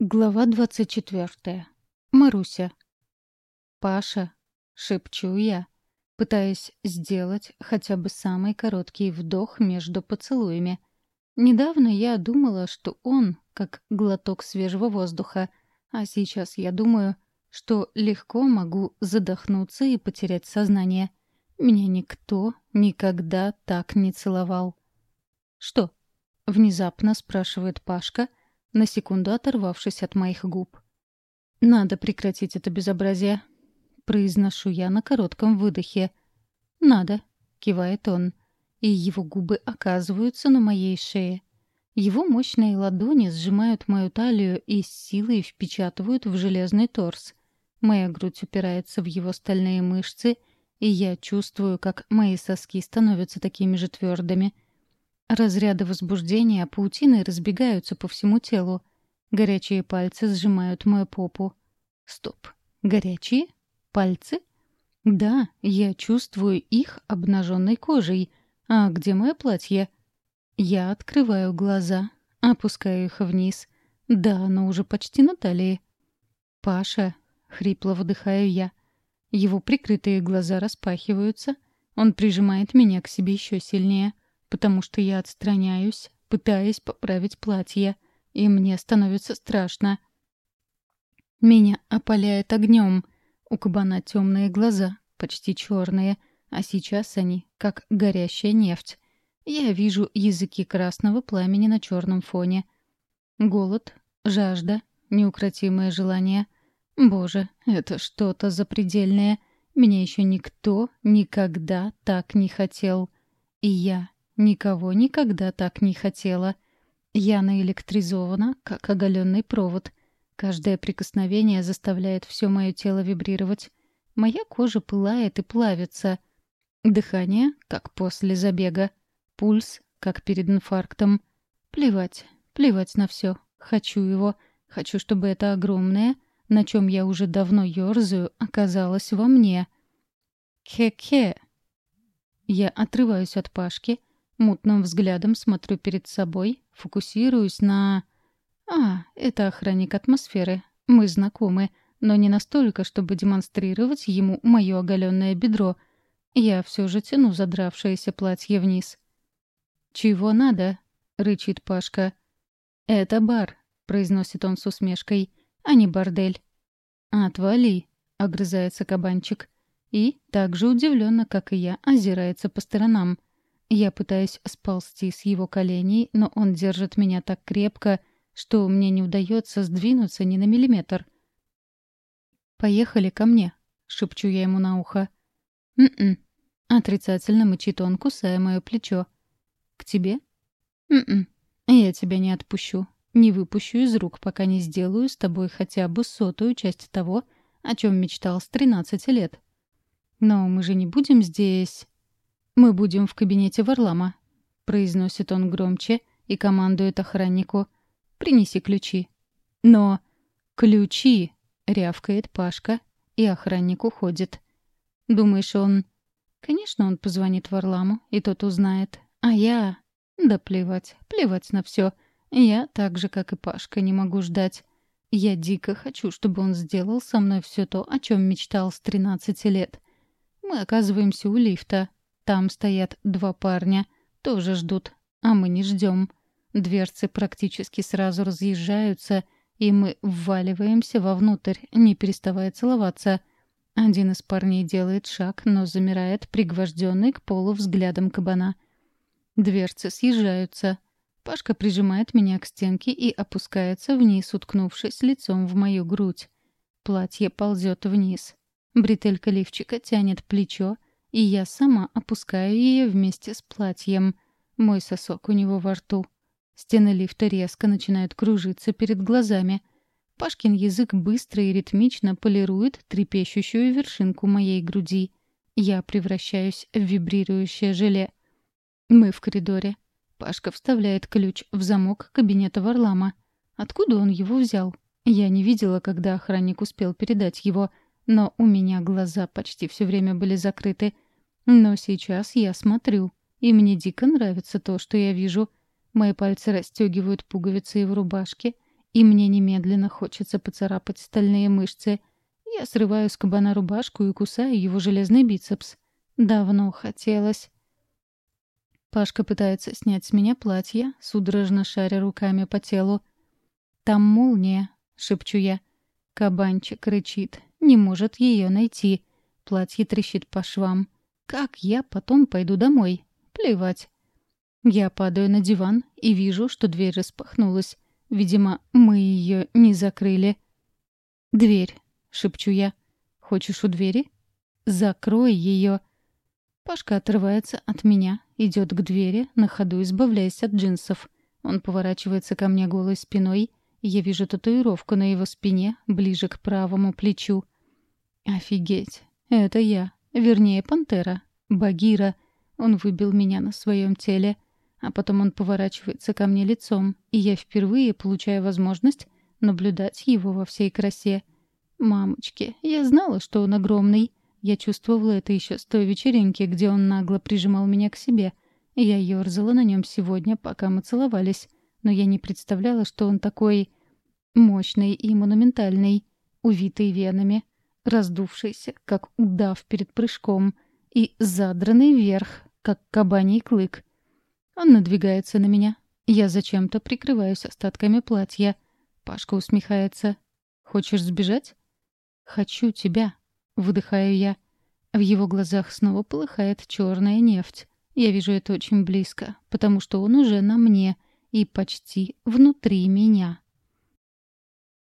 Глава двадцать четвертая. Маруся. «Паша», — шепчу я, пытаясь сделать хотя бы самый короткий вдох между поцелуями. Недавно я думала, что он как глоток свежего воздуха, а сейчас я думаю, что легко могу задохнуться и потерять сознание. Меня никто никогда так не целовал. «Что?» — внезапно спрашивает Пашка — на секунду оторвавшись от моих губ. «Надо прекратить это безобразие», — произношу я на коротком выдохе. «Надо», — кивает он, и его губы оказываются на моей шее. Его мощные ладони сжимают мою талию и с силой впечатывают в железный торс. Моя грудь упирается в его стальные мышцы, и я чувствую, как мои соски становятся такими же твердыми — разряды возбуждения паутины разбегаются по всему телу. Горячие пальцы сжимают мою попу. Стоп. Горячие? Пальцы? Да, я чувствую их обнаженной кожей. А где мое платье? Я открываю глаза, опускаю их вниз. Да, оно уже почти на талии. «Паша!» — хрипло выдыхаю я. Его прикрытые глаза распахиваются. Он прижимает меня к себе еще сильнее потому что я отстраняюсь, пытаясь поправить платье, и мне становится страшно. Меня опаляет огнем. У кабана темные глаза, почти черные, а сейчас они, как горящая нефть. Я вижу языки красного пламени на черном фоне. Голод, жажда, неукротимое желание. Боже, это что-то запредельное. Меня еще никто никогда так не хотел. И я Никого никогда так не хотела. Я наэлектризована, как оголенный провод. Каждое прикосновение заставляет все мое тело вибрировать. Моя кожа пылает и плавится. Дыхание, как после забега. Пульс, как перед инфарктом. Плевать, плевать на все. Хочу его. Хочу, чтобы это огромное, на чем я уже давно ерзаю, оказалось во мне. Хе-хе. Я отрываюсь от Пашки — Мутным взглядом смотрю перед собой, фокусируюсь на... А, это охранник атмосферы. Мы знакомы, но не настолько, чтобы демонстрировать ему мое оголенное бедро. Я все же тяну задравшееся платье вниз. «Чего надо?» — рычит Пашка. «Это бар», — произносит он с усмешкой, — «а не бордель». «Отвали», — огрызается кабанчик. И, так же удивленно, как и я, озирается по сторонам — я пытаюсь сползти с его коленей, но он держит меня так крепко, что мне не удается сдвинуться ни на миллиметр. «Поехали ко мне», — шепчу я ему на ухо. «М-м», — отрицательно мычит он, кусая мое плечо. «К тебе?» «М-м, я тебя не отпущу. Не выпущу из рук, пока не сделаю с тобой хотя бы «Мы будем в кабинете Варлама», — произносит он громче и командует охраннику. «Принеси ключи». «Но...» «Ключи!» — рявкает Пашка, и охранник уходит. «Думаешь, он...» «Конечно, он позвонит Варламу, и тот узнает. А я...» «Да плевать, плевать на все. Я так же, как и Пашка, не могу ждать. Я дико хочу, чтобы он сделал со мной все то, о чем мечтал с 13 лет. Мы оказываемся у лифта, там стоят два парня, тоже ждут, а мы не ждем. Дверцы практически сразу разъезжаются, и мы вваливаемся вовнутрь, не переставая целоваться. Один из парней делает шаг, но замирает, пригвожденный к полу взглядом кабана. Дверцы съезжаются. Пашка прижимает меня к стенке и опускается вниз, уткнувшись лицом в мою грудь. Платье ползет вниз. Бретелька лифчика тянет плечо, и я сама опускаю ее вместе с платьем. Мой сосок у него во рту. Стены лифта резко начинают кружиться перед глазами. Пашкин язык быстро и ритмично полирует трепещущую вершинку моей груди. Я превращаюсь в вибрирующее желе. Мы в коридоре. Пашка вставляет ключ в замок кабинета Варлама. Откуда он его взял? Я не видела, когда охранник успел передать его — но у меня глаза почти все время были закрыты. Но сейчас я смотрю, и мне дико нравится то, что я вижу. Мои пальцы расстегивают пуговицы его рубашки, и мне немедленно хочется поцарапать стальные мышцы. Я срываю с кабана рубашку и кусаю его железный бицепс. Давно хотелось. Пашка пытается снять с меня платье, судорожно шаря руками по телу. «Там молния», — шепчу я. Кабанчик рычит, не может ее найти. Платье трещит по швам. Как я потом пойду домой? Плевать. Я падаю на диван и вижу, что дверь распахнулась. Видимо, мы ее не закрыли. «Дверь», — шепчу я. «Хочешь у двери?» «Закрой ее». Пашка отрывается от меня, идет к двери, на ходу избавляясь от джинсов. Он поворачивается ко мне голой спиной. Я вижу татуировку на его спине, ближе к правому плечу. Офигеть! Это я. Вернее, пантера. Багира. Он выбил меня на своем теле. А потом он поворачивается ко мне лицом, и я впервые получаю возможность наблюдать его во всей красе. Мамочки, я знала, что он огромный. Я чувствовала это еще с той вечеринки, где он нагло прижимал меня к себе. Я ерзала на нем сегодня, пока мы целовались. Но я не представляла, что он такой мощный и монументальный, увитый венами, раздувшийся, как удав перед прыжком, и задранный вверх, как кабаний клык. Он надвигается на меня. Я зачем-то прикрываюсь остатками платья. Пашка усмехается. «Хочешь сбежать?» «Хочу тебя», — выдыхаю я. В его глазах снова полыхает черная нефть. Я вижу это очень близко, потому что он уже на мне и почти внутри меня.